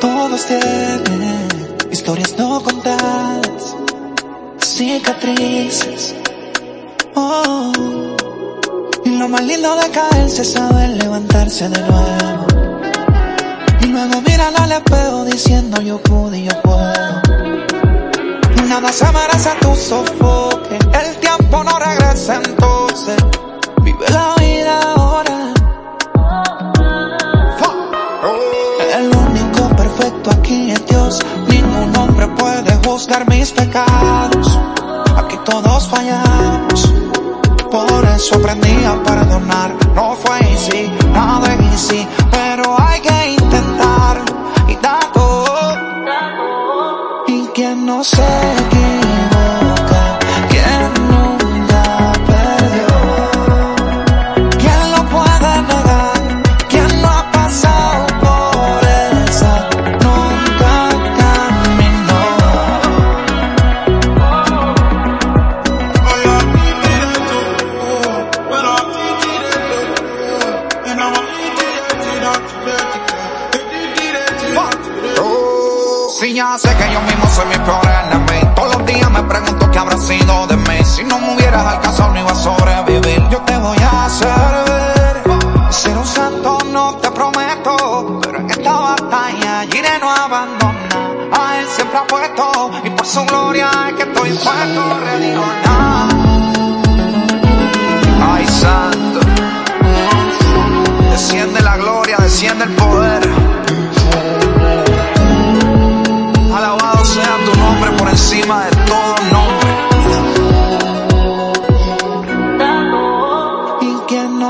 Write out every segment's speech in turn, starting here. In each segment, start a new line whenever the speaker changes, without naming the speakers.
Todos tienen historias no contadas, cicatrices. Oh, y lo más lindo de caerse saber levantarse de nuevo. Y luego mirar al espejo diciendo yo pude y yo puedo. Nada se merece tu sofoque, el tiempo no regresa. Ningún hombre puede juzgar mis pecados. Aquí todos fallamos. Por eso aprendí a perdonar. No fue easy, nada easy, pero Si ya sé que yo mismo soy mi peor enemigo. Todos los días me pregunto qué habrá sido de mí. Si no me hubieras alcanzado no iba a sobrevivir. Yo te voy a hacer ver Ser un santo no te prometo Pero en esta batalla iré no abandona. A él siempre ha puesto Y por su gloria es que estoy puesto Ready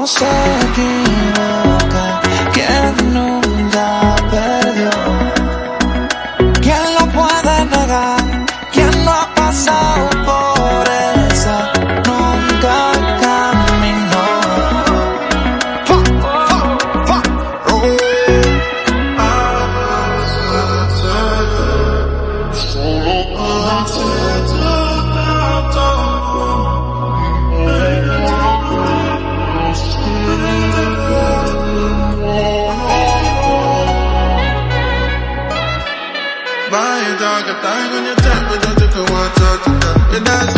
que
Time when you tap me, don't you want to tap. You dance